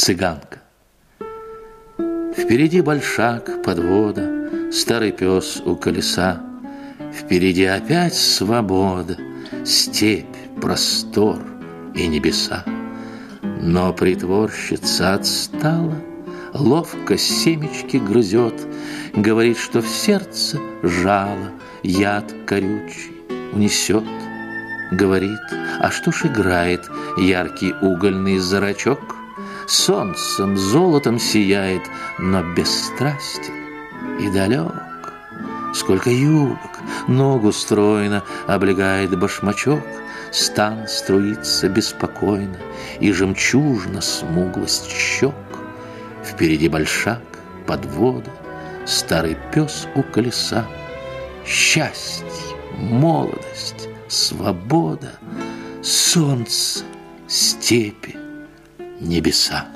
Цыганка. Впереди большак, подвода, Старый пес у колеса. Впереди опять свобода, Степь, простор и небеса. Но притворщица отстала, Ловко семечки грызет, Говорит, что в сердце жало Яд корючий унесет. Говорит, а что ж играет Яркий угольный зрачок? Солнцем, золотом сияет, Но бесстрастен и далек. Сколько юбок, ногу стройно Облегает башмачок, Стан струится беспокойно, И жемчужно смуглость щек. Впереди большак, подвода, Старый пес у колеса. Счастье, молодость, свобода, Солнце, степи, небеса.